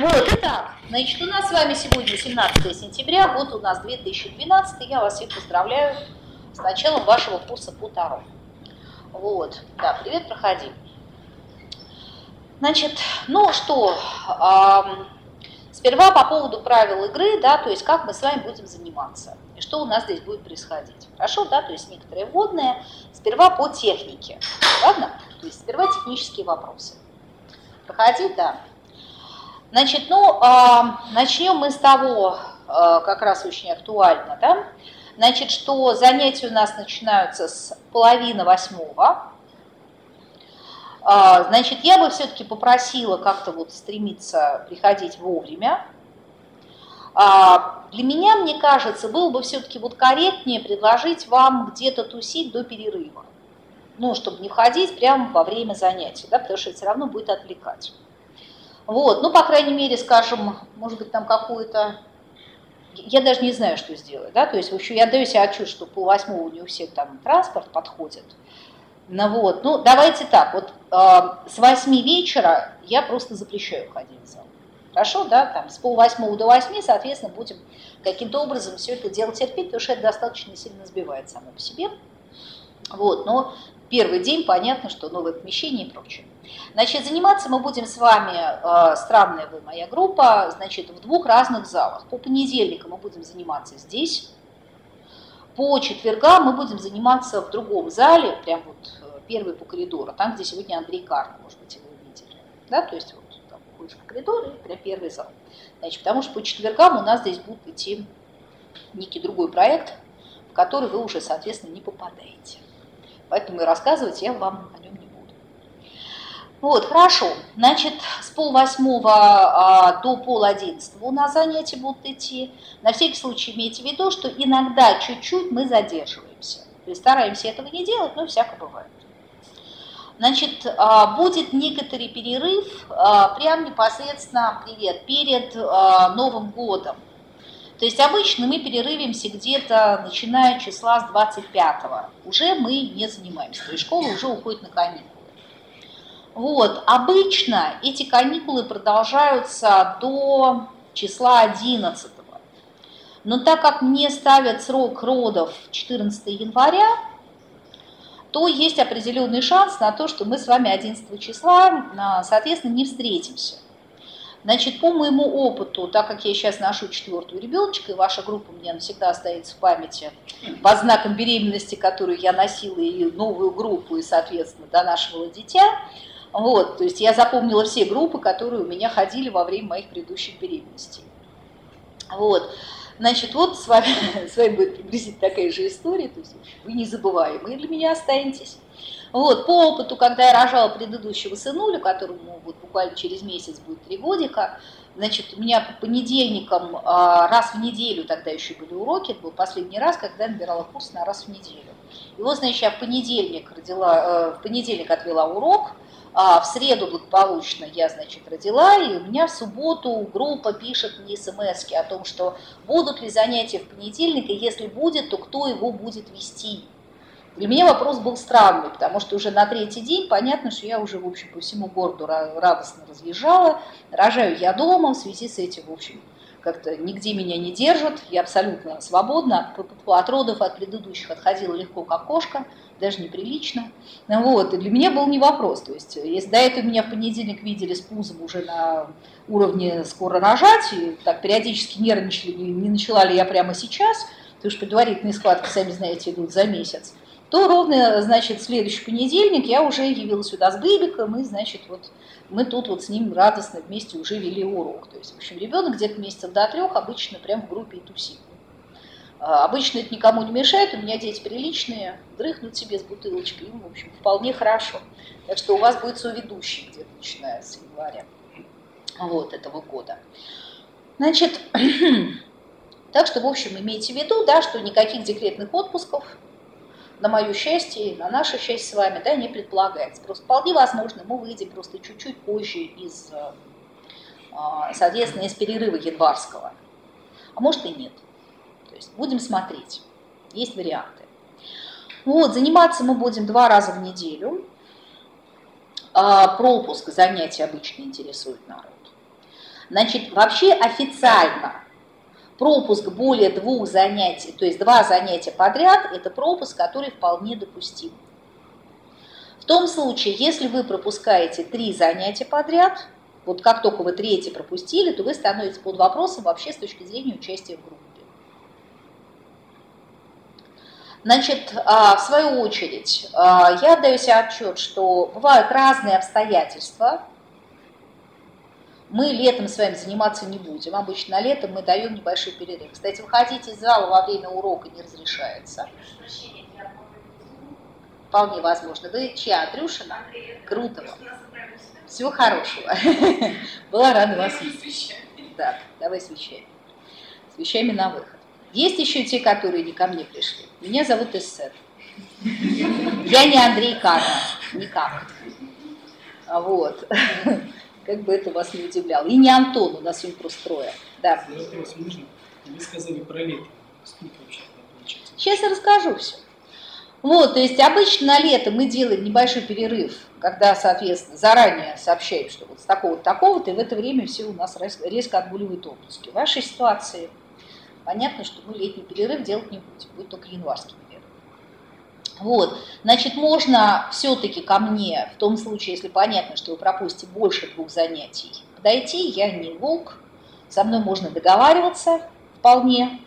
Вот, итак, значит, у нас с вами сегодня 17 сентября, год у нас 2012, я вас всех поздравляю с началом вашего курса по Таро. Вот, да, привет, проходи. Значит, ну что, эм, сперва по поводу правил игры, да, то есть как мы с вами будем заниматься и что у нас здесь будет происходить. Хорошо, да, то есть некоторые вводные, сперва по технике, ладно? То есть сперва технические вопросы. Проходи, да. Значит, ну, э, начнем мы с того, э, как раз очень актуально, да, значит, что занятия у нас начинаются с половины восьмого. Э, значит, я бы все-таки попросила как-то вот стремиться приходить вовремя. Э, для меня, мне кажется, было бы все-таки вот корректнее предложить вам где-то тусить до перерыва. Ну, чтобы не входить прямо во время занятий, да, потому что это все равно будет отвлекать. Вот, ну, по крайней мере, скажем, может быть, там какую-то... Я даже не знаю, что сделать, да, то есть, в общем, я даю себе отчет, что по восьмого у всех там транспорт подходит. Ну вот, ну, давайте так, вот э, с восьми вечера я просто запрещаю ходить в зал. Хорошо, да, там с полвосьмого до восьми, соответственно, будем каким-то образом все это дело терпеть, потому что это достаточно сильно сбивает само по себе. Вот, но первый день понятно, что новое помещение и прочее. Значит, заниматься мы будем с вами, э, странная вы моя группа, значит, в двух разных залах. По понедельникам мы будем заниматься здесь, по четвергам мы будем заниматься в другом зале, прям вот э, первый по коридору, там, где сегодня Андрей Карн, может быть, вы видели. Да, то есть вот там ходишь по коридору и прям первый зал. Значит, потому что по четвергам у нас здесь будет идти некий другой проект, в который вы уже, соответственно, не попадаете. Поэтому и рассказывать я вам о нем не вот, хорошо. Значит, с полвосьмого а, до пол одиннадцатого нас занятия будут идти. На всякий случай имейте в виду, что иногда чуть-чуть мы задерживаемся. То есть стараемся этого не делать, но всяко бывает. Значит, а, будет некоторый перерыв а, прям непосредственно, привет, перед а, Новым годом. То есть обычно мы перерывимся где-то начиная числа с 25-го. Уже мы не занимаемся, то есть школа уже уходит на каникулы. Вот, обычно эти каникулы продолжаются до числа 11. Но так как мне ставят срок родов 14 января, то есть определенный шанс на то, что мы с вами 11 числа, соответственно, не встретимся. Значит, по моему опыту, так как я сейчас ношу четвертую ребеночка, и ваша группа мне навсегда остается в памяти по знакам беременности, которую я носила, и новую группу, и, соответственно, донашивала дитя, вот, то есть я запомнила все группы, которые у меня ходили во время моих предыдущих беременностей. Вот. Значит, вот с вами, с вами будет приблизительно такая же история, то есть вы незабываемые для меня останетесь. Вот, по опыту, когда я рожала предыдущего сынуля, которому вот буквально через месяц будет три годика, значит, у меня по понедельникам а, раз в неделю, тогда еще были уроки, это был последний раз, когда я набирала курс на раз в неделю. И вот, значит, я в понедельник, родила, э, в понедельник отвела урок, а в среду благополучно я, значит, родила, и у меня в субботу группа пишет мне смс о том, что будут ли занятия в понедельник, и если будет, то кто его будет вести. Для меня вопрос был странный, потому что уже на третий день понятно, что я уже, в общем, по всему городу радостно разъезжала, рожаю я дома, в связи с этим, в общем, как-то нигде меня не держат, я абсолютно свободна, от родов, от предыдущих отходила легко, как кошка, даже неприлично. Вот, и для меня был не вопрос, то есть если до этого меня в понедельник видели с пузом уже на уровне скоро рожать, и так периодически нервничали, не, не начала ли я прямо сейчас, потому что предварительные схватки, сами знаете, идут за месяц, то ровно, значит, следующий понедельник я уже явилась сюда с Бэбиком, и, значит, вот мы тут вот с ним радостно вместе уже вели урок. То есть, в общем, ребенок где-то месяцев до трех обычно прям в группе и тусит. А, обычно это никому не мешает, у меня дети приличные, дрыхнут себе с бутылочкой, им, в общем, вполне хорошо. Так что у вас будет соведущий где-то начиная с января вот, этого года. Значит, так что, в общем, имейте в виду, да, что никаких декретных отпусков на мое счастье, на наше счастье с вами, да, не предполагается. Просто вполне возможно, мы выйдем просто чуть-чуть позже из, а, соответственно, из перерыва январского. А может и нет. Есть будем смотреть. Есть варианты. Вот, заниматься мы будем два раза в неделю. А, пропуск занятий обычно интересует народ. Значит, вообще официально пропуск более двух занятий, то есть два занятия подряд, это пропуск, который вполне допустим. В том случае, если вы пропускаете три занятия подряд, вот как только вы третье пропустили, то вы становитесь под вопросом вообще с точки зрения участия в группе. Значит, а, в свою очередь, а, я отдаю себе отчет, что бывают разные обстоятельства. Мы летом с вами заниматься не будем. Обычно на летом мы даем небольшой перерыв. Кстати, выходить из зала во время урока не разрешается. Вполне возможно. Вы чья, Андрюшина? Круто Всего хорошего. Была рада вас видеть. Да, давай с вещами. С вещами на выход. Есть еще те, которые не ко мне пришли. Меня зовут Эссет. Я не Андрей Карна, никак. А вот. Как бы это вас не удивляло. И не Антон, у нас сегодня просто трое. Да. Вопрос можно? Вы сказали про лето. Сколько вообще получается? Сейчас я расскажу все. Вот, то есть обычно на лето мы делаем небольшой перерыв, когда, соответственно, заранее сообщаем, что вот с такого-то, такого-то, и в это время все у нас резко отгуливают отпуски. В вашей ситуации понятно, что мы летний перерыв делать не будем, будет только январский перерыв. Вот, значит, можно все-таки ко мне, в том случае, если понятно, что вы пропустите больше двух занятий, подойти, я не волк, со мной можно договариваться вполне,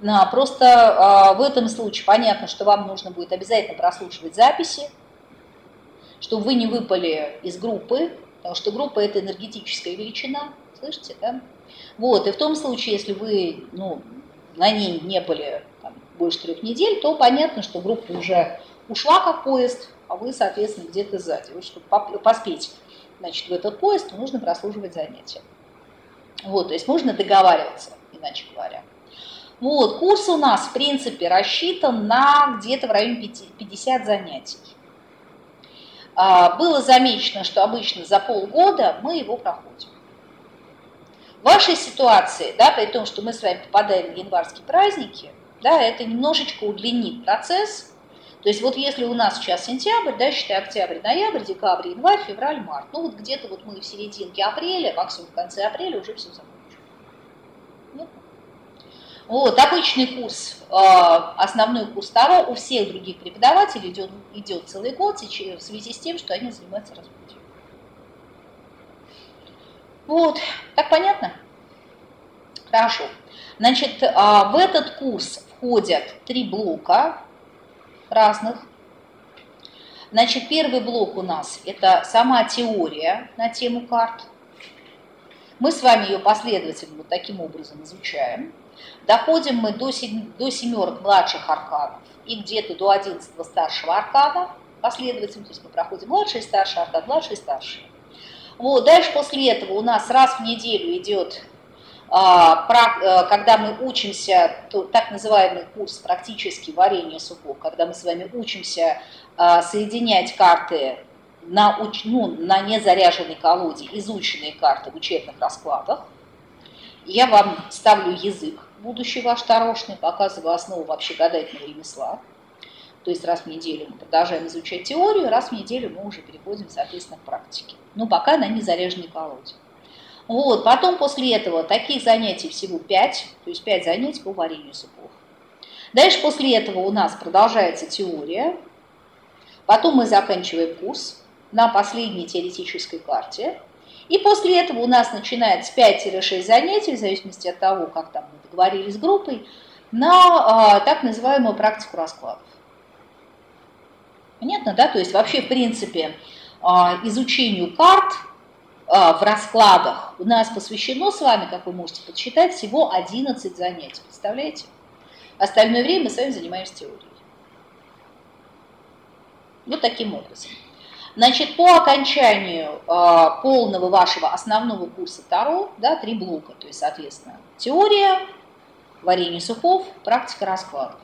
но просто э, в этом случае понятно, что вам нужно будет обязательно прослушивать записи, чтобы вы не выпали из группы, потому что группа – это энергетическая величина, слышите, да? Вот, и в том случае, если вы ну, на ней не были там, больше трех недель, то понятно, что группа уже ушла как поезд, а вы, соответственно, где-то сзади. Вот, чтобы поспеть значит, в этот поезд, нужно прослушивать занятия. Вот, то есть можно договариваться, иначе говоря. Вот, курс у нас, в принципе, рассчитан на где-то в районе 50 занятий. А, было замечено, что обычно за полгода мы его проходим. В вашей ситуации, да, при том, что мы с вами попадаем в январские праздники, да, это немножечко удлинит процесс. То есть вот если у нас сейчас сентябрь, да, считай октябрь, ноябрь, декабрь, январь, февраль, март, ну вот где-то вот мы в серединке апреля, максимум в конце апреля уже все закончим. Вот, обычный курс, э, основной курс Таро у всех других преподавателей идет, идет целый год в связи с тем, что они занимаются разбором. Вот, так понятно? Хорошо. Значит, а, в этот курс входят три блока разных. Значит, первый блок у нас – это сама теория на тему карт. Мы с вами ее последовательно вот таким образом изучаем. Доходим мы до, сем, до семерок младших арканов и где-то до одиннадцатого старшего аркана последовательно. То есть мы проходим младший, старший аркан, младший, старший. Вот, дальше после этого у нас раз в неделю идет, а, э, когда мы учимся, так называемый курс практически варенье супов, когда мы с вами учимся а, соединять карты на, ну, на незаряженной колоде, изученные карты в учебных раскладах. Я вам ставлю язык, будущий ваш тарошный, показываю основу вообще гадательного ремесла. То есть раз в неделю мы продолжаем изучать теорию, раз в неделю мы уже переходим, соответственно, к практике. Но пока на незаряженной колоде. Вот, потом после этого таких занятий всего 5, то есть 5 занятий по варенью супов. Дальше после этого у нас продолжается теория, потом мы заканчиваем курс на последней теоретической карте, и после этого у нас начинается 5-6 занятий, в зависимости от того, как там мы договорились с группой, на а, так называемую практику раскладов. Понятно, да? То есть вообще, в принципе, а, изучению карт а, в раскладах у нас посвящено с вами, как вы можете подсчитать, всего 11 занятий. Представляете? Остальное время мы с вами занимаемся теорией. Вот таким образом. Значит, по окончанию э, полного вашего основного курса Таро, да, три блока, то есть, соответственно, теория, варенье супов, практика раскладов.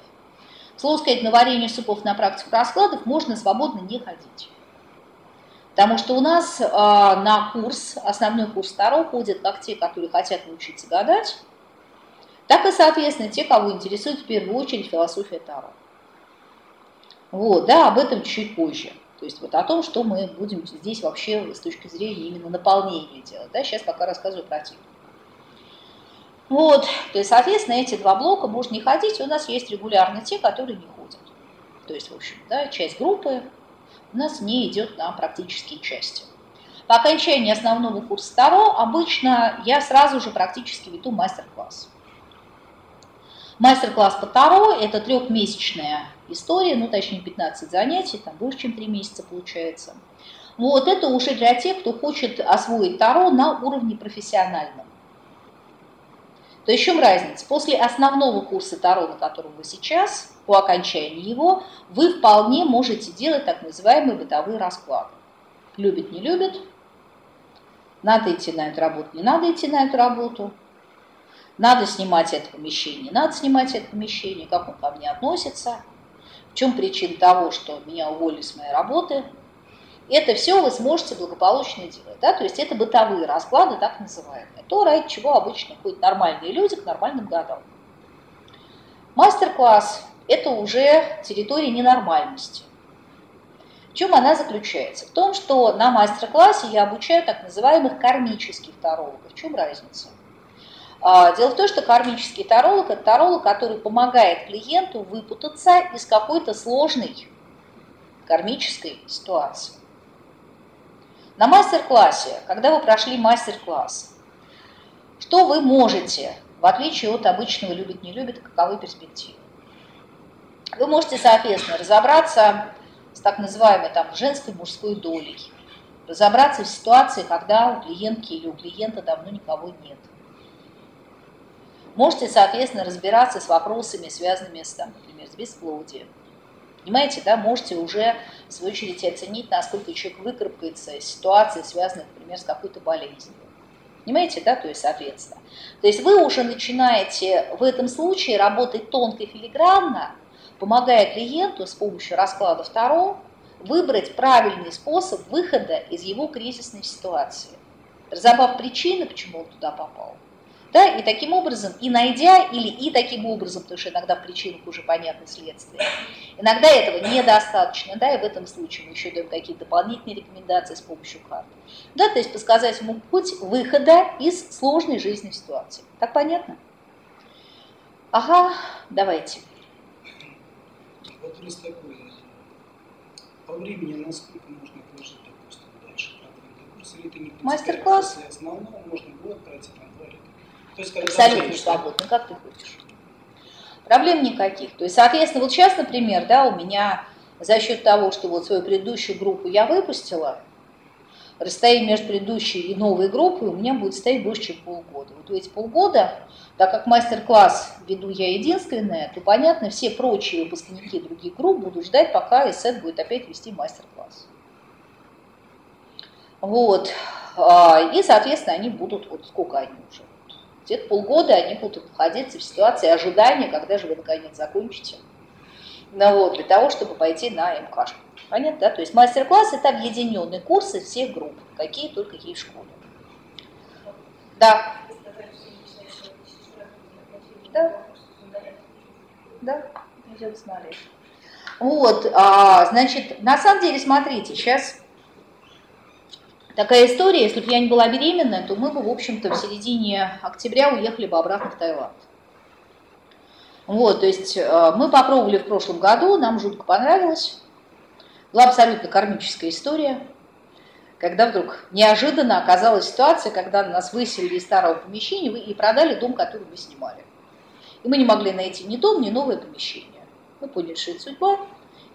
Слово сказать, на варенье супов на практику раскладов можно свободно не ходить. Потому что у нас э, на курс, основной курс Таро ходят как те, которые хотят научиться гадать, так и, соответственно, те, кого интересует в первую очередь философия Таро. Вот, да, об этом чуть позже. То есть вот о том, что мы будем здесь вообще с точки зрения именно наполнения делать. Да, сейчас пока рассказываю про технику. Вот, то есть, соответственно, эти два блока можно не ходить, у нас есть регулярно те, которые не ходят. То есть, в общем, да, часть группы у нас не идет на практические части. По окончании основного курса Таро обычно я сразу же практически веду мастер-класс. Мастер-класс по Таро – это трехмесячная история, ну точнее 15 занятий, там больше, чем 3 месяца получается. Вот это уже для тех, кто хочет освоить Таро на уровне профессиональном. То есть в чем разница? После основного курса Таро, на котором вы сейчас, по окончании его, вы вполне можете делать так называемые бытовые расклады. Любит, не любит, надо идти на эту работу, не надо идти на эту работу, надо снимать это помещение, надо снимать это помещение, как он ко мне относится, в чем причина того, что меня уволили с моей работы. Это все вы сможете благополучно делать. Да? То есть это бытовые расклады, так называемые. То, ради чего обычно ходят нормальные люди к нормальным годам. Мастер-класс – это уже территория ненормальности чем она заключается? В том, что на мастер-классе я обучаю так называемых кармических тарологов. В чем разница? А, дело в том, что кармический таролог – это таролог, который помогает клиенту выпутаться из какой-то сложной кармической ситуации. На мастер-классе, когда вы прошли мастер-класс, что вы можете, в отличие от обычного любит-не любит, каковы перспективы? Вы можете, соответственно, разобраться с так называемой там, женской мужской долей. Разобраться в ситуации, когда у клиентки или у клиента давно никого нет. Можете, соответственно, разбираться с вопросами, связанными с, там, например, с бесплодием. Понимаете, да, можете уже, в свою очередь, оценить, насколько человек выкарабкается из ситуации, связанных, например, с какой-то болезнью. Понимаете, да, то есть, соответственно. То есть вы уже начинаете в этом случае работать тонко и филигранно, помогая клиенту с помощью расклада Таро выбрать правильный способ выхода из его кризисной ситуации, разобрав причины, почему он туда попал. Да, и таким образом, и найдя, или и таким образом, потому что иногда в причинах уже понятны следствия, иногда этого недостаточно, да, и в этом случае мы еще даем какие-то дополнительные рекомендации с помощью карт. Да, то есть подсказать ему путь выхода из сложной жизненной ситуации. Так понятно? Ага, давайте вопрос такой. По времени насколько можно отложить, допустим, дальше продвинутый курс, или это не Мастер-класс? После основного можно два лета. То есть, когда Абсолютно свободно, как ты хочешь. Проблем никаких. То есть, соответственно, вот сейчас, например, да, у меня за счет того, что вот свою предыдущую группу я выпустила, расстояние между предыдущей и новой группой у меня будет стоять больше, чем полгода. Вот в эти полгода так как мастер-класс веду я единственная, то, понятно, все прочие выпускники других групп будут ждать, пока ИСЭД будет опять вести мастер-класс. Вот. А, и, соответственно, они будут, вот сколько они уже, где-то полгода они будут находиться в ситуации ожидания, когда же вы наконец закончите. Ну, вот, для того, чтобы пойти на МКшку. Понятно, да? То есть мастер-класс – это объединенные курсы всех групп, какие только есть в школе. Да. Да. Да, идем смотреть. Вот, а, значит, на самом деле, смотрите, сейчас такая история, если бы я не была беременна, то мы бы, в общем-то, в середине октября уехали бы обратно в Таиланд. Вот, то есть а, мы попробовали в прошлом году, нам жутко понравилось. Была абсолютно кармическая история, когда вдруг неожиданно оказалась ситуация, когда нас выселили из старого помещения и продали дом, который мы снимали. И мы не могли найти ни дом, ни новое помещение. Мы поняли, что это судьба,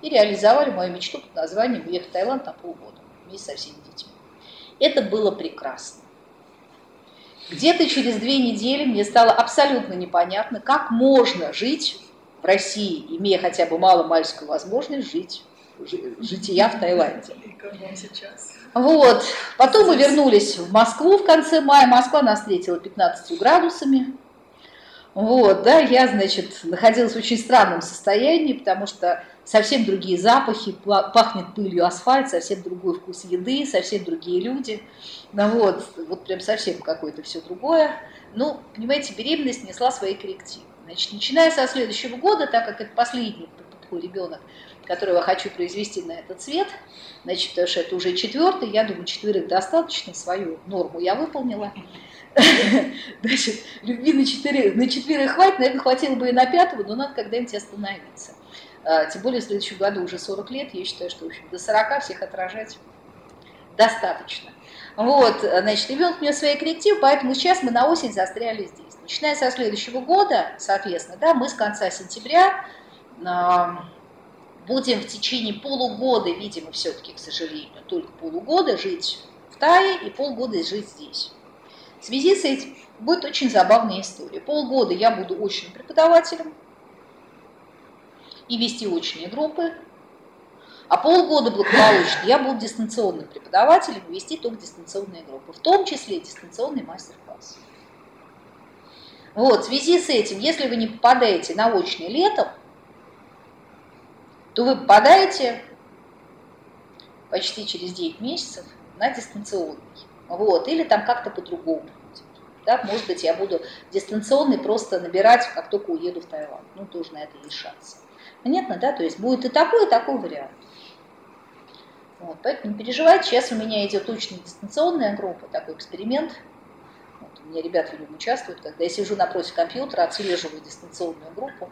и реализовали мою мечту под названием «Уехать в Таиланд на полгода» вместе со всеми детьми. Это было прекрасно. Где-то через две недели мне стало абсолютно непонятно, как можно жить в России, имея хотя бы маломальскую возможность жить, жития в Таиланде. И как вам сейчас? Вот. Потом мы вернулись в Москву в конце мая. Москва нас встретила 15 градусами. Вот, да, я, значит, находилась в очень странном состоянии, потому что совсем другие запахи, пахнет пылью асфальт, совсем другой вкус еды, совсем другие люди. Ну вот, вот прям совсем какое-то все другое. Ну, понимаете, беременность несла свои коррективы. Значит, начиная со следующего года, так как это последний такой ребенок, которого хочу произвести на этот цвет, значит, потому что это уже четвертый, я думаю, четверых достаточно, свою норму я выполнила. Значит, любви на, четыре, на четверых хватит, наверное, хватило бы и на пятого, но надо когда-нибудь остановиться. А, тем более в следующем году уже 40 лет, я считаю, что в общем, до 40 всех отражать достаточно. Вот, значит, ребенок меня свои коррективы, поэтому сейчас мы на осень застряли здесь. Начиная со следующего года, соответственно, да, мы с конца сентября э, будем в течение полугода, видимо, все-таки, к сожалению, только полугода жить в Тае и полгода жить здесь. В связи с этим будет очень забавная история. Полгода я буду очным преподавателем и вести очные группы, а полгода благополучно я буду дистанционным преподавателем вести только дистанционные группы, в том числе дистанционный мастер-класс. Вот, в связи с этим, если вы не попадаете на очный летом, то вы попадаете почти через 9 месяцев на дистанционный. Вот, или там как-то по-другому. Да, может быть, я буду дистанционный просто набирать, как только уеду в Таиланд. Ну, тоже на это есть шанс. Понятно, да? То есть будет и такой, и такой вариант. Вот, поэтому не переживайте, сейчас у меня идет очень дистанционная группа, такой эксперимент. Вот, у меня ребята в нем участвуют, когда я сижу напротив компьютера, отслеживаю дистанционную группу,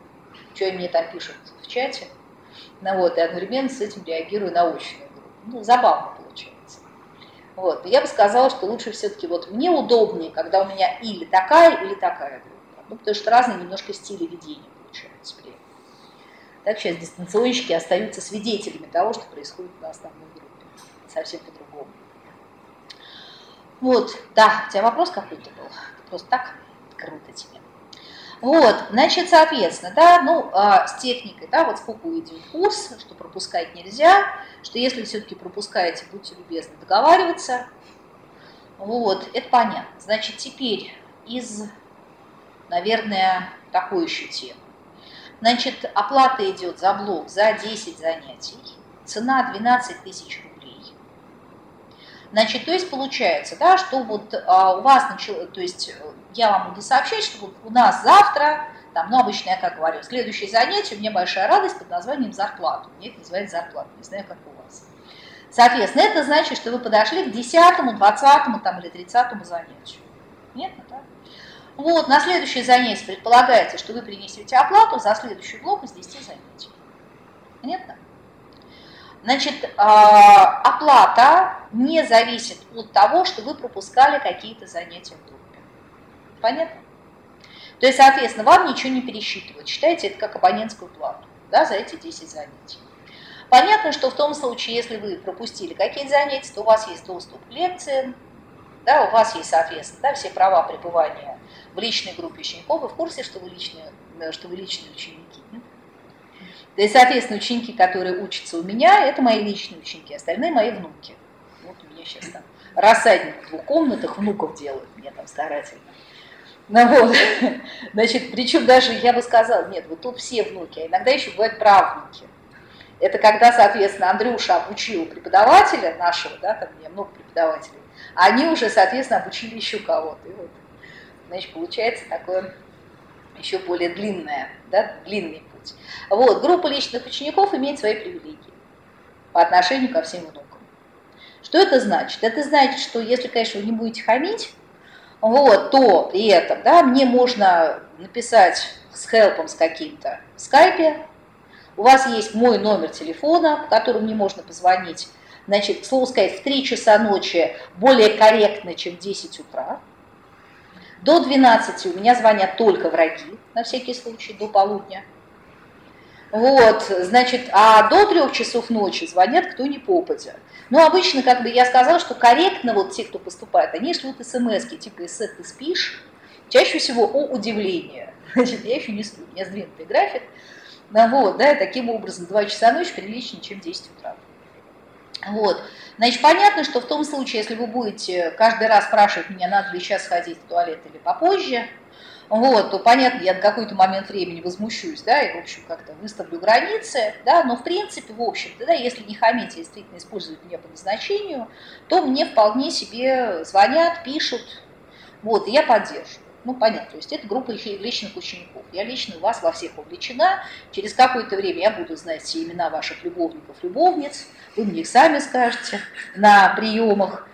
что они мне там пишут в чате, ну, вот, и одновременно с этим реагирую на очную группу. Ну, забавно получается. Вот, я бы сказала, что лучше все-таки вот мне удобнее, когда у меня или такая, или такая группа. Ну, потому что разные немножко стили ведения получаются при этом. Так сейчас дистанционщики остаются свидетелями того, что происходит на основной совсем по-другому. Вот, да, у тебя вопрос какой-то был? Просто так круто тебе. Вот, значит, соответственно, да, ну, а, с техникой, да, вот сколько идет курс, что пропускать нельзя, что если все-таки пропускаете, будьте любезны договариваться. Вот, это понятно. Значит, теперь из, наверное, такой еще темы. Значит, оплата идет за блок за 10 занятий, цена 12 тысяч рублей Значит, то есть получается, да, что вот а, у вас начало, то есть я вам буду сообщать, что вот у нас завтра, там, ну, обычно я как говорю, следующее занятие, у меня большая радость под названием зарплата. У меня это называется зарплата, не знаю, как у вас. Соответственно, это значит, что вы подошли к 10, 20 там, или 30 занятию. Нет, да? Вот, на следующее занятие предполагается, что вы принесете оплату за следующий блок из 10 занятий. Понятно? Значит, а, оплата не зависит от того, что вы пропускали какие-то занятия в группе. Понятно? То есть, соответственно, вам ничего не пересчитывают. Считайте это как абонентскую плату да, за эти 10 занятий. Понятно, что в том случае, если вы пропустили какие-то занятия, то у вас есть доступ к лекциям, да, у вас есть, соответственно, да, все права пребывания в личной группе учеников. Вы в курсе, что вы личные, что вы личные ученики? Да и, соответственно, ученики, которые учатся у меня, это мои личные ученики, остальные мои внуки. Вот у меня сейчас там рассадник в двух комнатах, внуков делают мне там старательно. Ну вот, значит, причем даже я бы сказала, нет, вот тут все внуки, а иногда еще бывают правнуки. Это когда, соответственно, Андрюша обучил преподавателя нашего, да, там у меня много преподавателей, они уже, соответственно, обучили еще кого-то. И вот, значит, получается такое еще более длинное, да, длинный быть. Вот, группа личных учеников имеет свои привилегии по отношению ко всем внукам. Что это значит? Это значит, что если, конечно, вы не будете хамить, вот, то при этом да, мне можно написать с хелпом с каким-то в скайпе, у вас есть мой номер телефона, по которому мне можно позвонить, значит, к сказать, в 3 часа ночи более корректно, чем в 10 утра. До 12 у меня звонят только враги, на всякий случай, до полудня. Вот, значит, а до трех часов ночи звонят кто ни попадя. Ну, обычно, как бы я сказала, что корректно вот те, кто поступает, они шлют смс типа «Исет, ты спишь?» Чаще всего о удивление. Значит, я еще не сплю, у меня сдвинутый график. Ну, вот, да, таким образом, 2 часа ночи приличнее, чем 10 утра. Вот. Значит, понятно, что в том случае, если вы будете каждый раз спрашивать меня, надо ли сейчас сходить в туалет или попозже, вот, то понятно, я на какой-то момент времени возмущусь, да, и, в общем, как-то выставлю границы, да, но в принципе, в общем-то, да, если не хамить, а действительно использовать меня по назначению, то мне вполне себе звонят, пишут, вот, и я поддерживаю. Ну, понятно, то есть это группа личных учеников. Я лично у вас во всех увлечена. Через какое-то время я буду знать все имена ваших любовников, любовниц. Вы мне их сами скажете на приемах.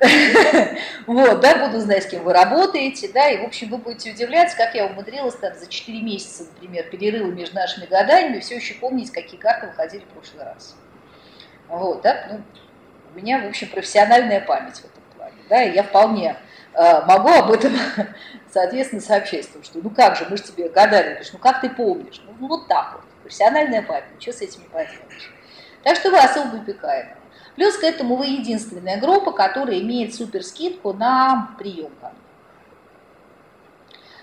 Вот, да, буду знать, с кем вы работаете, да, и, в общем, вы будете удивляться, как я умудрилась там за 4 месяца, например, перерыва между нашими гаданиями, все еще помнить, какие карты выходили в прошлый раз. Вот, да, ну, у меня, в общем, профессиональная память в этом плане, да, и я вполне э, могу об этом, соответственно, сообщать, потому что, ну как же, мы же тебе говоришь, ну как ты помнишь, ну, ну вот так вот, профессиональная память, что с этим не поделаешь. Так что вы особо выпекаемы. Плюс к этому вы единственная группа, которая имеет супер скидку на прием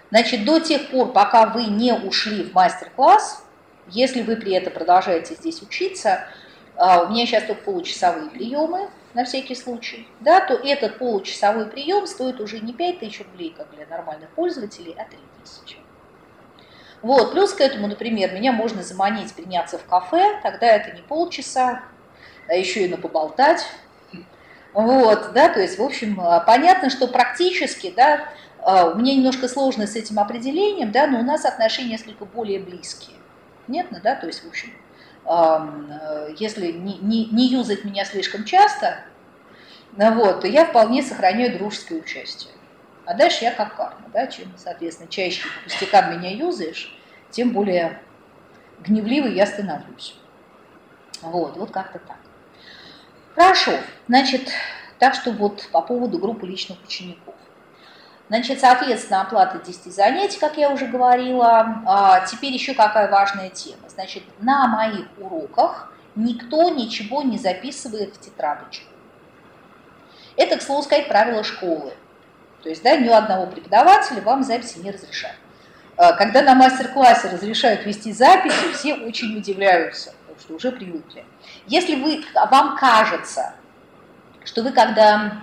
Значит, до тех пор, пока вы не ушли в мастер-класс, если вы при этом продолжаете здесь учиться, а, у меня сейчас только получасовые приемы, на всякий случай, да, то этот получасовой прием стоит уже не 5000 рублей, как для нормальных пользователей, а 3000. Вот, плюс к этому, например, меня можно заманить, приняться в кафе, тогда это не полчаса, а еще и на поболтать. Вот, да, то есть, в общем, а, понятно, что практически, да, а, у меня немножко сложно с этим определением, да, но у нас отношения несколько более близкие. Понятно, да, то есть, в общем, если не, не, не юзать меня слишком часто, ну вот, то я вполне сохраняю дружеское участие. А дальше я как карма, да, чем, соответственно, чаще по пустякам меня юзаешь, тем более гневливый я становлюсь. Вот, вот как-то так. Хорошо, значит, так что вот по поводу группы личных учеников. Значит, соответственно, оплата 10 занятий, как я уже говорила. А теперь еще какая важная тема. Значит, на моих уроках никто ничего не записывает в тетрадочку. Это, к слову сказать, правило школы. То есть, да, ни у одного преподавателя вам записи не разрешают. А когда на мастер-классе разрешают вести записи, все очень удивляются, потому что уже привыкли. Если вы, вам кажется, что вы когда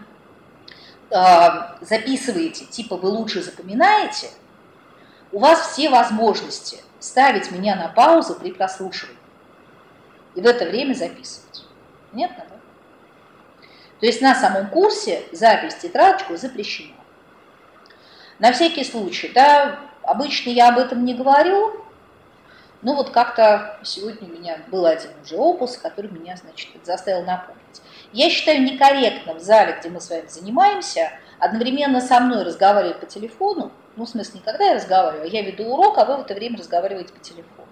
записываете, типа вы лучше запоминаете, у вас все возможности ставить меня на паузу при прослушивании и в это время записывать. Понятно, да? То есть на самом курсе запись тетрадочку запрещена. На всякий случай, да, обычно я об этом не говорю, но вот как-то сегодня у меня был один уже опус, который меня, значит, заставил напомнить. Я считаю некорректным в зале, где мы с вами занимаемся, одновременно со мной разговаривать по телефону, ну, в смысле, не когда я разговариваю, я веду урок, а вы в это время разговариваете по телефону.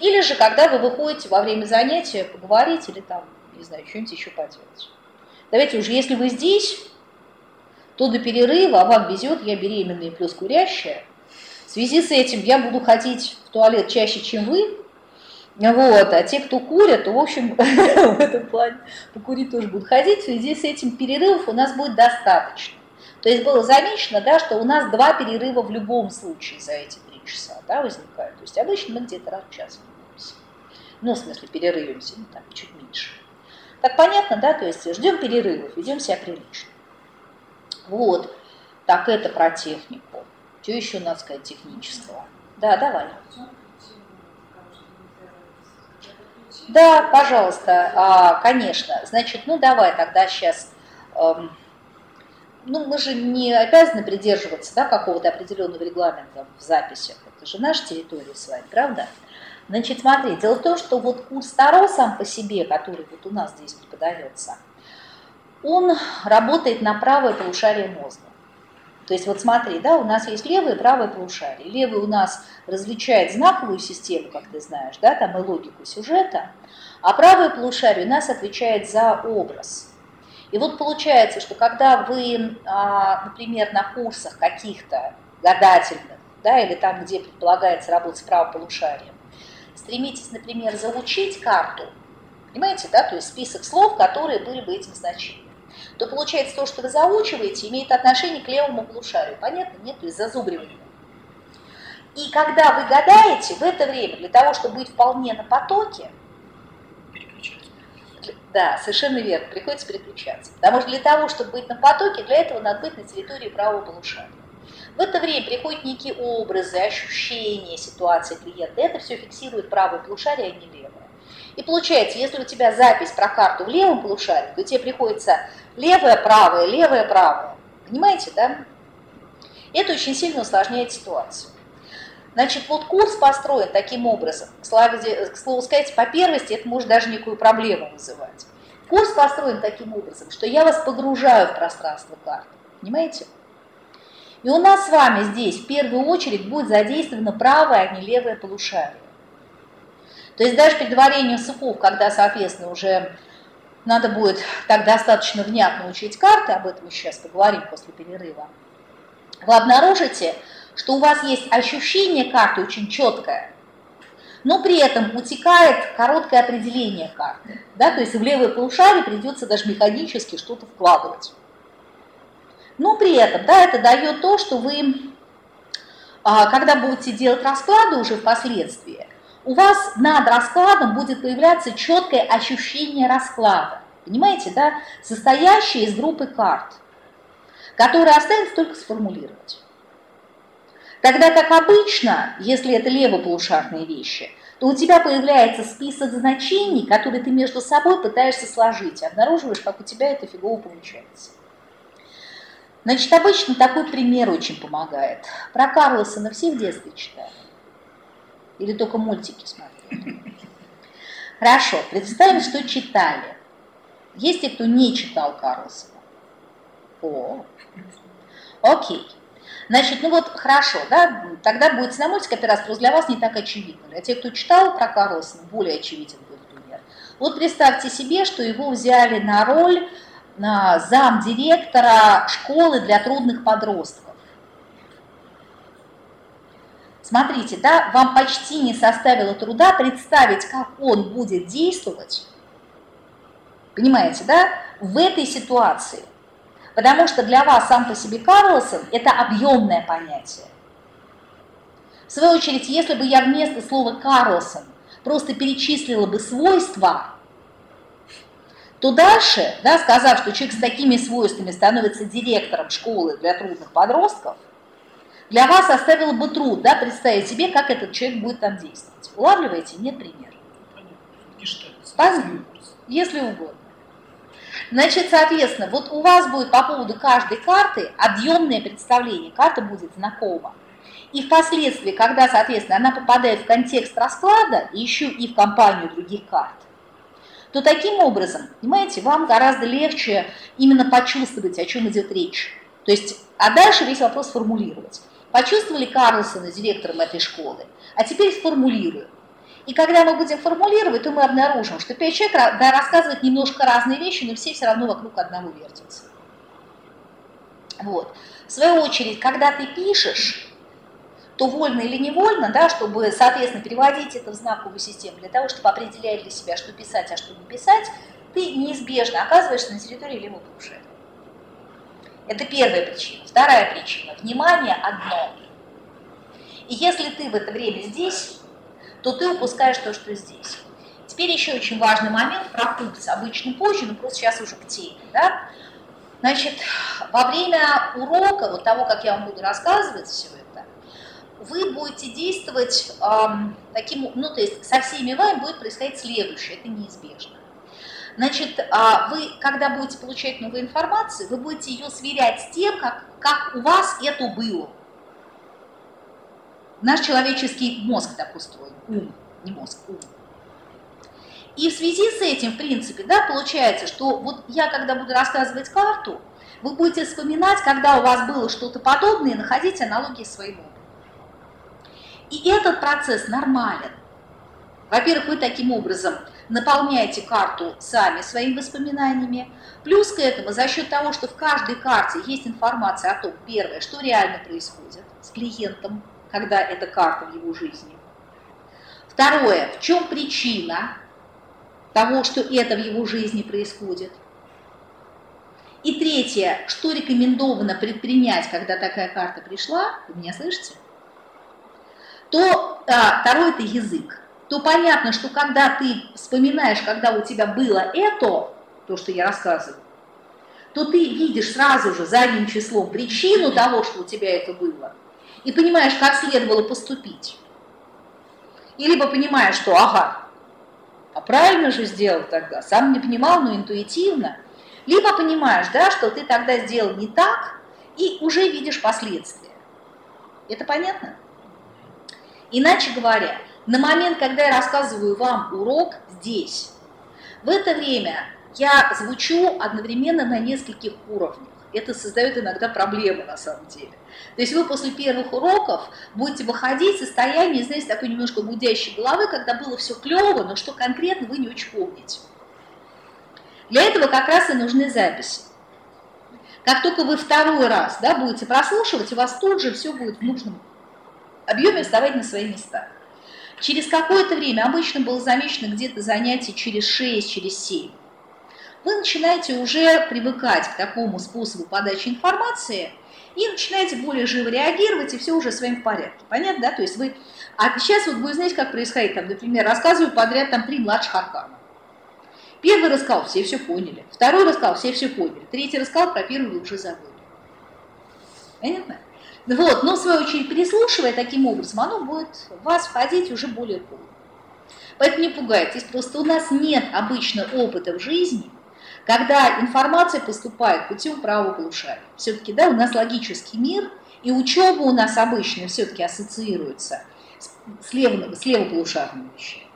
Или же, когда вы выходите во время занятия поговорить или там, не знаю, что-нибудь еще поделать. Давайте уже, если вы здесь, то до перерыва, а вам везет, я беременная плюс курящая. В связи с этим я буду ходить в туалет чаще, чем вы. Вот, а те, кто курят, то, в общем, в этом плане покурить тоже будут ходить. В связи с этим перерывов у нас будет достаточно. То есть было замечено, да, что у нас два перерыва в любом случае за эти три часа да, возникают. То есть обычно мы где-то раз в час занимаемся. Ну, в смысле, перерываемся, ну, так, чуть меньше. Так понятно, да? То есть ждем перерывов, ведем себя прилично. Вот. Так, это про технику. Что еще надо сказать технического? Да, давай. Да, пожалуйста, а, конечно. Значит, ну давай тогда сейчас. Эм, ну, мы же не обязаны придерживаться да, какого-то определенного регламента в записях. Это же наша территория с вами, правда? Значит, смотри, дело в том, что вот курс Таро сам по себе, который вот у нас здесь преподается, он работает на правое полушарие мозга. То есть вот смотри, да, у нас есть левое и правое полушарие. Левый у нас различает знаковую систему, как ты знаешь, да, там и логику сюжета, а правое полушарие у нас отвечает за образ. И вот получается, что когда вы, а, например, на курсах каких-то гадательных, да, или там, где предполагается работа с правым полушарием, стремитесь, например, заучить карту, понимаете, да, то есть список слов, которые были бы этим значением, то получается то, что вы заучиваете, имеет отношение к левому полушарию. Понятно? Нет? То есть зазубривание. И когда вы гадаете, в это время, для того, чтобы быть вполне на потоке, да, совершенно верно, приходится переключаться. Потому что для того, чтобы быть на потоке, для этого надо быть на территории правого полушария. В это время приходят некие образы, ощущения, ситуации клиента. Это все фиксирует правое полушарие, а не левое. И получается, если у тебя запись про карту в левом полушарии, то тебе приходится левое, правое, левое, правое. Понимаете, да? Это очень сильно усложняет ситуацию. Значит, вот курс построен таким образом. К слову сказать, по первости это может даже некую проблему вызывать. Курс построен таким образом, что я вас погружаю в пространство карты. Понимаете? И у нас с вами здесь в первую очередь будет задействовано правое, а не левое полушарие. То есть даже перед вареньем супов, когда, соответственно, уже надо будет так достаточно внятно учить карты, об этом сейчас поговорим после перерыва, вы обнаружите, что у вас есть ощущение карты очень четкое, но при этом утекает короткое определение карты. Да? То есть в левое полушарие придется даже механически что-то вкладывать. Но при этом да, это дает то, что вы, а, когда будете делать расклады уже впоследствии, у вас над раскладом будет появляться четкое ощущение расклада. Понимаете, да? Состоящее из группы карт, которые останется только сформулировать. Тогда как обычно, если это левополушарные вещи, то у тебя появляется список значений, которые ты между собой пытаешься сложить, обнаруживаешь, как у тебя это фигово получается. Значит, обычно такой пример очень помогает. Про Карлосона все в детстве читали? Или только мультики смотрели? Хорошо, представим, что читали. Есть те, кто не читал Карлсона? О, окей. Значит, ну вот хорошо, да, тогда будет операция, просто для вас не так очевидно. Для тех, кто читал про Карлсона, более очевиден будет пример. Вот представьте себе, что его взяли на роль замдиректора школы для трудных подростков. Смотрите, да, вам почти не составило труда представить, как он будет действовать, понимаете, да, в этой ситуации. Потому что для вас сам по себе Карлсон – это объемное понятие. В свою очередь, если бы я вместо слова Карлсон просто перечислила бы свойства, то дальше, да, сказав, что человек с такими свойствами становится директором школы для трудных подростков, для вас оставило бы труд да, представить себе, как этот человек будет там действовать. Улавливаете? Нет примера. Понятно. Если угодно. Значит, соответственно, вот у вас будет по поводу каждой карты объемное представление. Карта будет знакома. И впоследствии, когда, соответственно, она попадает в контекст расклада, еще и в компанию других карт, то таким образом, понимаете, вам гораздо легче именно почувствовать, о чем идет речь. То есть, а дальше весь вопрос сформулировать. Почувствовали Карлсона директором этой школы, а теперь сформулируем. И когда мы будем формулировать, то мы обнаружим, что пять человек да, рассказывают немножко разные вещи, но все все равно вокруг одного вертятся. Вот. В свою очередь, когда ты пишешь, то вольно или невольно, да, чтобы, соответственно, переводить это в знаковую систему, для того, чтобы определять для себя, что писать, а что не писать, ты неизбежно оказываешься на территории левого полушария. Это первая причина. Вторая причина. Внимание одно. И если ты в это время здесь, то ты упускаешь то, что здесь. Теперь еще очень важный момент про курс. Обычно позже, но просто сейчас уже к теме. Да? Значит, во время урока, вот того, как я вам буду рассказывать все это, вы будете действовать эм, таким, ну то есть со всеми вами будет происходить следующее, это неизбежно. Значит, э, вы, когда будете получать новую информацию, вы будете ее сверять с тем, как, как у вас это было. Наш человеческий мозг так устроен, ум, не мозг, ум. И в связи с этим, в принципе, да, получается, что вот я, когда буду рассказывать карту, вы будете вспоминать, когда у вас было что-то подобное, и находить аналогии своему. И этот процесс нормален. Во-первых, вы таким образом наполняете карту сами своими воспоминаниями. Плюс к этому, за счет того, что в каждой карте есть информация о том, первое, что реально происходит с клиентом, когда эта карта в его жизни. Второе, в чем причина того, что это в его жизни происходит. И третье, что рекомендовано предпринять, когда такая карта пришла, вы меня слышите? то а, второй это язык. То понятно, что когда ты вспоминаешь, когда у тебя было это, то, что я рассказываю, то ты видишь сразу же задним числом причину того, что у тебя это было, и понимаешь, как следовало поступить. И либо понимаешь, что ага, а правильно же сделал тогда, сам не понимал, но интуитивно, либо понимаешь, да, что ты тогда сделал не так, и уже видишь последствия. Это понятно? Иначе говоря, на момент, когда я рассказываю вам урок здесь, в это время я звучу одновременно на нескольких уровнях. Это создает иногда проблемы на самом деле. То есть вы после первых уроков будете выходить в состояние, знаете, такой немножко гудящей головы, когда было все клево, но что конкретно вы не очень помните. Для этого как раз и нужны записи. Как только вы второй раз да, будете прослушивать, у вас тут же все будет в нужном объеме вставать на свои места. Через какое-то время, обычно было замечено где-то занятие через 6, через 7, вы начинаете уже привыкать к такому способу подачи информации и начинаете более живо реагировать, и все уже с вами в порядке. Понятно, да? То есть вы... А сейчас вот вы знаете, как происходит, там, например, рассказываю подряд там три младших аркана. Первый рассказал, все все поняли. Второй рассказал, все все поняли. Третий рассказал, про первый вы уже забыли. Понятно? Вот, но в свою очередь, переслушивая таким образом, оно будет в вас входить уже более полно. Поэтому не пугайтесь, просто у нас нет обычно опыта в жизни, когда информация поступает путем правого полушария. Все-таки да, у нас логический мир, и учеба у нас обычно все-таки ассоциируется с, левым, с левополушарными вещами.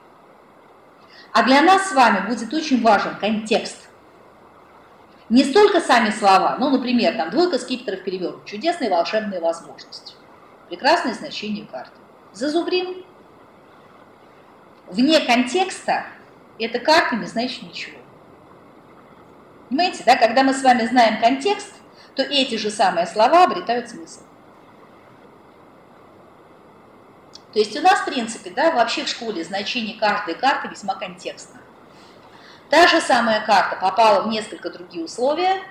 А для нас с вами будет очень важен контекст. Не столько сами слова, ну, например, там двойка скипетров перевернут, чудесные волшебные возможности, прекрасное значение карты. Зазубрим. Вне контекста эта карта не значит ничего. Понимаете, да, когда мы с вами знаем контекст, то эти же самые слова обретают смысл. То есть у нас, в принципе, да, вообще в школе значение каждой карты весьма контекстно. Та же самая карта попала в несколько другие условия,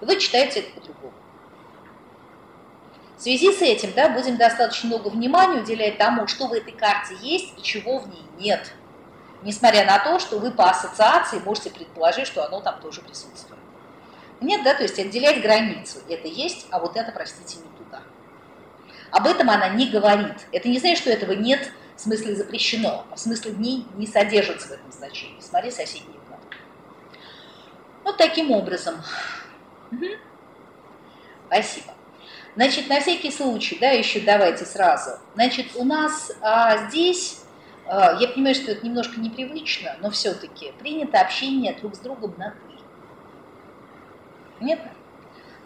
и вы читаете это по-другому. В связи с этим да, будем достаточно много внимания уделять тому, что в этой карте есть и чего в ней нет несмотря на то, что вы по ассоциации можете предположить, что оно там тоже присутствует. Нет, да, то есть отделять границу. Это есть, а вот это, простите, не туда. Об этом она не говорит. Это не значит, что этого нет, в смысле запрещено, а в смысле не, не содержится в этом значении. Смотри соседний угол. Вот таким образом. Угу. Спасибо. Значит, на всякий случай, да, еще давайте сразу. Значит, у нас а, здесь а, я понимаю, что это немножко непривычно, но все-таки принято общение друг с другом на «ты». Понятно?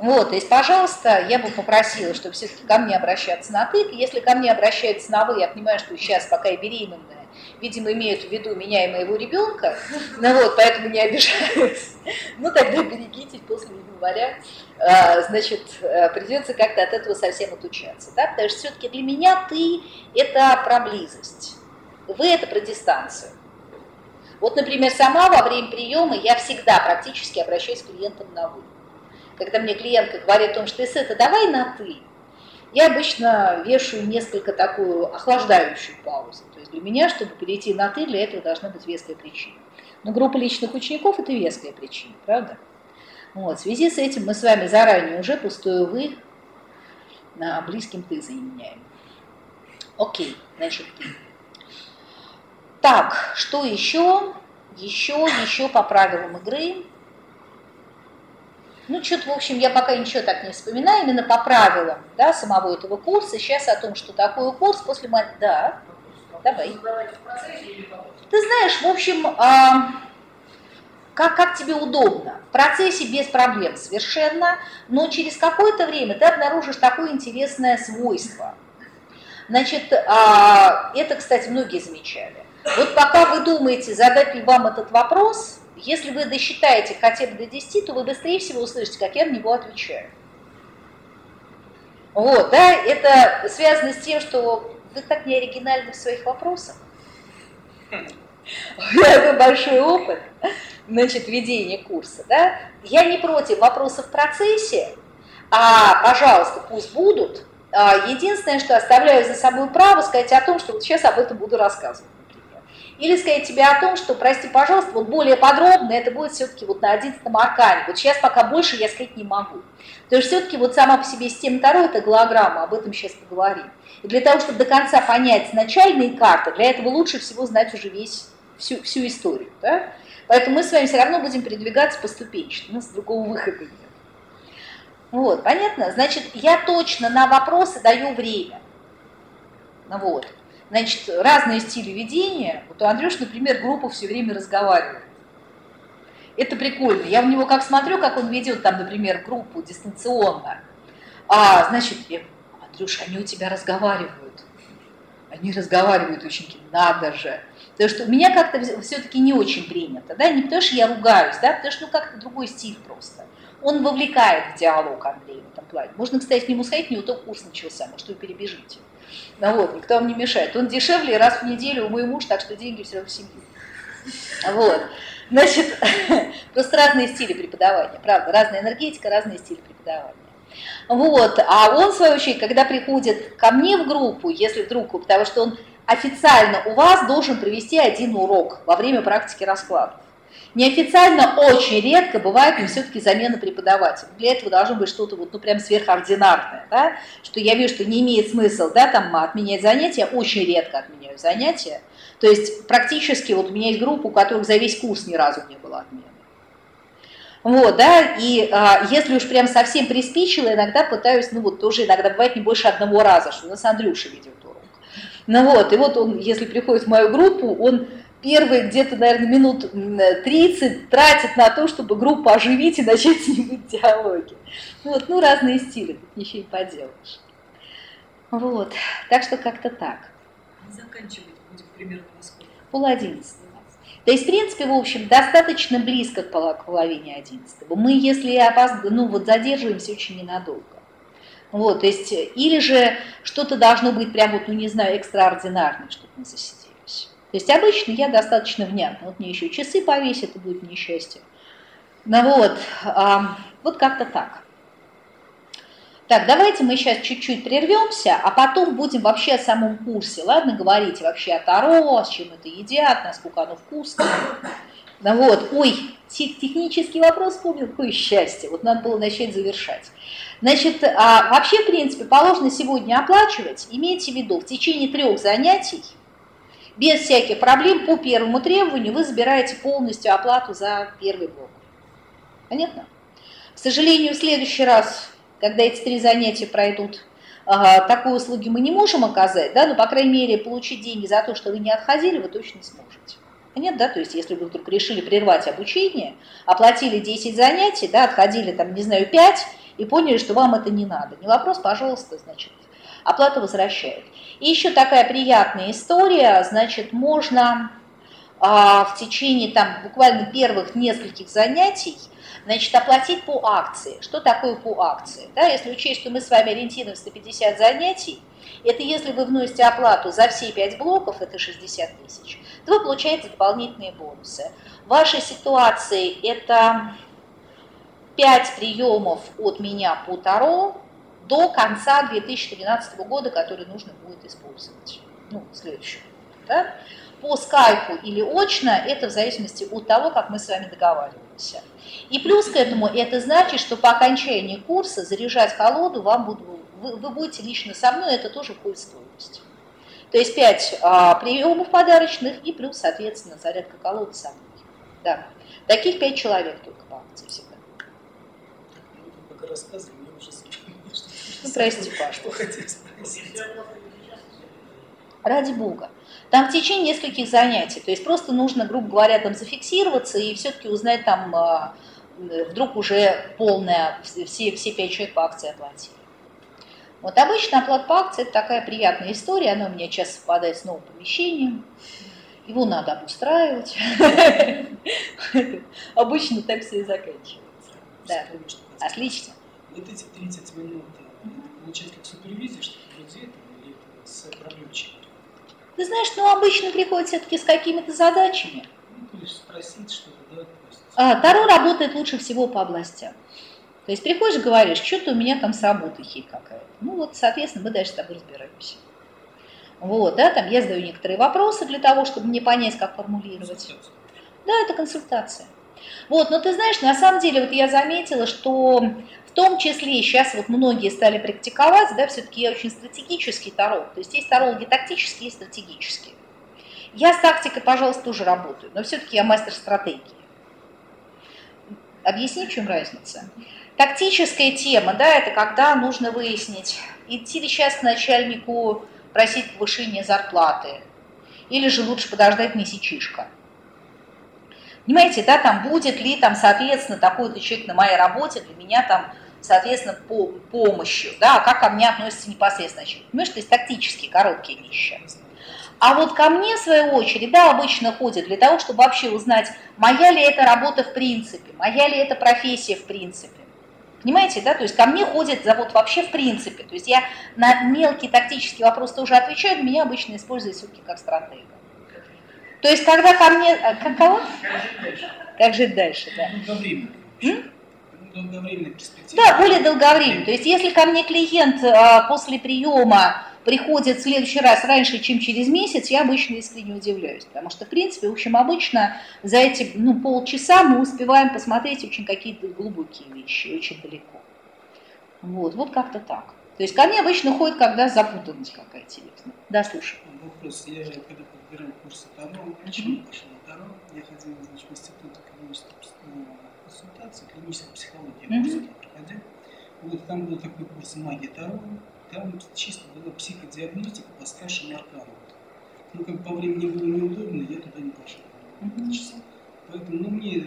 Вот, то есть, пожалуйста, я бы попросила, чтобы все-таки ко мне обращаться на «ты». Если ко мне обращаются на «вы», я понимаю, что сейчас, пока я беременная, видимо, имеют в виду меня и моего ребенка, ну вот, поэтому не обижаюсь. Ну, тогда берегитесь после января, а, значит, э, придется как-то от этого совсем отучаться, да, потому что все-таки для меня «ты» – это про близость вы это про дистанцию. Вот, например, сама во время приема я всегда практически обращаюсь к клиентам на «вы». Когда мне клиентка говорит о том, что ты это давай на «ты», я обычно вешаю несколько такую охлаждающую паузу. То есть для меня, чтобы перейти на «ты», для этого должна быть веская причина. Но группа личных учеников – это веская причина, правда? Вот, в связи с этим мы с вами заранее уже пустое «вы» на близким «ты» заменяем. Окей, значит, «ты». Так, что еще? Еще, еще по правилам игры. Ну, что-то, в общем, я пока ничего так не вспоминаю, именно по правилам да, самого этого курса. Сейчас о том, что такое курс после... Да, давай. Ты знаешь, в общем, а, как, как тебе удобно. В процессе без проблем совершенно, но через какое-то время ты обнаружишь такое интересное свойство. Значит, а, это, кстати, многие замечали. Вот пока вы думаете, задать ли вам этот вопрос, если вы досчитаете хотя бы до 10, то вы быстрее всего услышите, как я на него отвечаю. Вот, да, это связано с тем, что вы так не оригинальны в своих вопросах. У меня большой опыт, значит, ведения курса, да. Я не против вопросов в процессе, а, пожалуйста, пусть будут. А, единственное, что оставляю за собой право сказать о том, что вот сейчас об этом буду рассказывать или сказать тебе о том, что, прости, пожалуйста, вот более подробно это будет все-таки вот на 11 аркане. Вот сейчас пока больше я сказать не могу. То есть все-таки вот сама по себе система Таро – это голограмма, об этом сейчас поговорим. И для того, чтобы до конца понять начальные карты, для этого лучше всего знать уже весь, всю, всю историю. Да? Поэтому мы с вами все равно будем передвигаться поступенчато, у нас другого выхода нет. Вот, понятно? Значит, я точно на вопросы даю время. Вот. Значит, разные стили ведения. Вот у Андрюши, например, группа все время разговаривает. Это прикольно. Я в него как смотрю, как он ведет там, например, группу дистанционно. А, значит, я, Андрюша, они у тебя разговаривают. Они разговаривают, ученики, надо же. Потому что у меня как-то все-таки не очень принято, да, не потому что я ругаюсь, да, потому что ну как-то другой стиль просто. Он вовлекает в диалог Андрей в этом плане. Можно, кстати, к нему сходить, у него курс начался, может, вы перебежите. Ну вот, никто вам не мешает. Он дешевле раз в неделю у мой муж, так что деньги все равно в семью. Вот. Значит, просто разные стили преподавания, правда, разная энергетика, разные стили преподавания. Вот, а он, в свою очередь, когда приходит ко мне в группу, если вдруг, потому что он официально у вас должен провести один урок во время практики раскладов. Неофициально очень редко бывает, но все-таки замена преподавателя. Для этого должно быть что-то вот, ну, прям сверхординарное, да? что я вижу, что не имеет смысла да, там, отменять занятия, очень редко отменяю занятия. То есть практически вот у меня есть группа, у которых за весь курс ни разу не было отмены. Вот, да, и а, если уж прям совсем приспичило, иногда пытаюсь, ну вот тоже иногда бывает не больше одного раза, что у нас Андрюша ведет урок. Ну вот, и вот он, если приходит в мою группу, он первые где-то, наверное, минут 30 тратит на то, чтобы группу оживить и начать с ним диалоги. Вот, ну, разные стили, тут ничего не поделаешь. Вот, так что как-то так. Заканчивать будет примерно во сколько? Пол одиннадцатого. То есть, в принципе, в общем, достаточно близко к половине одиннадцатого. Мы, если опаздываем, ну вот задерживаемся очень ненадолго. Вот, то есть, или же что-то должно быть прям вот, ну не знаю, экстраординарное, чтобы мы засиделись. То есть обычно я достаточно внятна. Вот мне еще часы повесят, это будет несчастье. Ну вот, а, вот как-то так. Так, давайте мы сейчас чуть-чуть прервемся, а потом будем вообще о самом курсе, ладно, говорить вообще о Таро, с чем это едят, насколько оно вкусно. Ну вот, ой, технический вопрос помню, какое счастье, вот надо было начать завершать. Значит, а, вообще, в принципе, положено сегодня оплачивать, имейте в виду, в течение трех занятий, без всяких проблем, по первому требованию вы забираете полностью оплату за первый блок. Понятно? К сожалению, в следующий раз когда эти три занятия пройдут, такой услуги мы не можем оказать, да, но, по крайней мере, получить деньги за то, что вы не отходили, вы точно сможете. Нет, да, то есть если вы вдруг решили прервать обучение, оплатили 10 занятий, да, отходили там, не знаю, 5 и поняли, что вам это не надо. Не вопрос, пожалуйста, значит, оплата возвращает. И еще такая приятная история, значит, можно а, в течение там буквально первых нескольких занятий Значит, оплатить по акции. Что такое по акции? Да, если учесть, что мы с вами ориентируемся на 50 занятий, это если вы вносите оплату за все 5 блоков, это 60 тысяч, то вы получаете дополнительные бонусы. В вашей ситуации это 5 приемов от меня по Таро до конца 2013 года, который нужно будет использовать. Ну, следующего. Да? По скайпу или очно, это в зависимости от того, как мы с вами договариваемся. И плюс к этому это значит, что по окончании курса заряжать колоду вам буду, вы, вы будете лично со мной, это тоже входит стоимость. То есть 5 а, приемов подарочных и плюс, соответственно, зарядка колоды со мной. Да. Таких 5 человек только по акции всегда. Пока рассказывали, Ну, прости, Паш. Что хотел спросить. Ради бога. Там в течение нескольких занятий. То есть просто нужно, грубо говоря, там зафиксироваться и все-таки узнать там а, вдруг уже полная, все, все пять человек по акции оплатили. Вот обычно оплата по акции – это такая приятная история, она у меня часто совпадает с новым помещением, его надо обустраивать. Обычно так все и заканчивается. Да, отлично. Вот эти 30 минут получается как супервизия, что людей или с проблемчиком? Ты знаешь, ну обычно приходят все-таки с какими-то задачами. Ну, то есть спросить что-то, да, а, Таро работает лучше всего по областям. То есть приходишь, говоришь, что-то у меня там с работой хей какая-то. Ну вот, соответственно, мы дальше с тобой разбираемся. Вот, да, там я задаю некоторые вопросы для того, чтобы мне понять, как формулировать. Да, это консультация. Вот, но ты знаешь, на самом деле, вот я заметила, что в том числе сейчас вот многие стали практиковать, да, все-таки я очень стратегический таролог. То есть есть тарологи тактические, есть стратегические. Я с тактикой, пожалуйста, тоже работаю, но все-таки я мастер стратегии. Объяснить, в чем разница? Тактическая тема, да, это когда нужно выяснить, идти ли сейчас к начальнику просить повышения зарплаты, или же лучше подождать месячишка. Понимаете, да, там будет ли там, соответственно, такой-то человек на моей работе для меня там, соответственно, по помощью, да, а как ко мне относится непосредственно человек. Понимаешь, то есть тактические, короткие вещи. А вот ко мне, в свою очередь, да, обычно ходят для того, чтобы вообще узнать, моя ли это работа в принципе, моя ли это профессия в принципе. Понимаете, да? То есть ко мне ходят за вот вообще в принципе. То есть я на мелкие тактические вопросы тоже отвечаю, меня обычно используют все-таки как стратега. То есть когда ко мне... А, как кого? Как жить дальше, да. Долговременная перспектива. Да, более долговременная. То есть если ко мне клиент а, после приема приходит в следующий раз раньше, чем через месяц, я обычно искренне удивляюсь. Потому что, в принципе, в общем, обычно за эти ну, полчаса мы успеваем посмотреть очень какие-то глубокие вещи, очень далеко. Вот, вот как-то так. То есть ко мне обычно ходит, когда запутанность какая-то есть. Да, слушай. Вопрос. Я когда подбирал курсы Таро, почему mm-hmm. пошел на Таро, я ходил значит, в институт клинической консультации, клинической психологии, mm-hmm. проходил. Вот там был такой курс магии Таро, там чисто была психодиагностика по старшим арканам. Ну, как по времени было неудобно, я туда не пошел. Mm-hmm. Поэтому ну, мне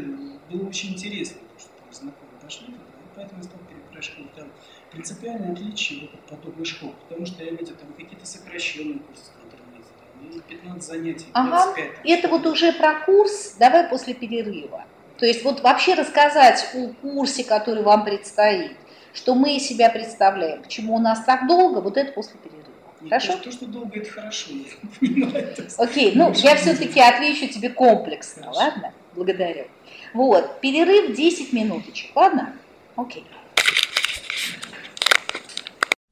было очень интересно, что там знакомые пошли туда, и поэтому я стал перепрашивать там принципиальное отличие вот от подобных школ, потому что я видел там какие-то сокращенные курсы там, 15 занятий, 25. Ага, это вот уже про курс, давай после перерыва. То есть вот вообще рассказать о курсе, который вам предстоит, что мы из себя представляем, почему у нас так долго, вот это после перерыва. Нет, хорошо? То, что долго, это хорошо, я понимаю. Окей, ну я все-таки отвечу тебе комплексно, хорошо. ладно? Благодарю. Вот, перерыв 10 минуточек, ладно? Окей.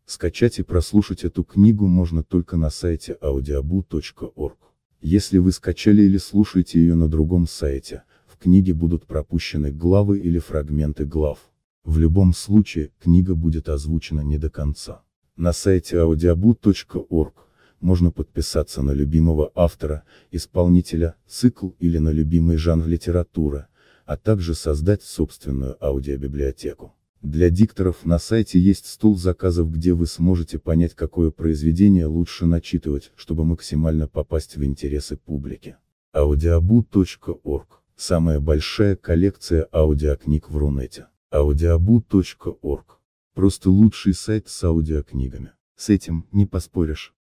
Скачать и прослушать эту книгу можно только на сайте audiobu.org. Если вы скачали или слушаете ее на другом сайте, в книге будут пропущены главы или фрагменты глав. В любом случае, книга будет озвучена не до конца. На сайте audiobu.org можно подписаться на любимого автора, исполнителя, цикл или на любимый жанр литературы, а также создать собственную аудиобиблиотеку. Для дикторов на сайте есть стол заказов, где вы сможете понять, какое произведение лучше начитывать, чтобы максимально попасть в интересы публики. audiobu.org – самая большая коллекция аудиокниг в Рунете audiobu.org. Просто лучший сайт с аудиокнигами. С этим не поспоришь.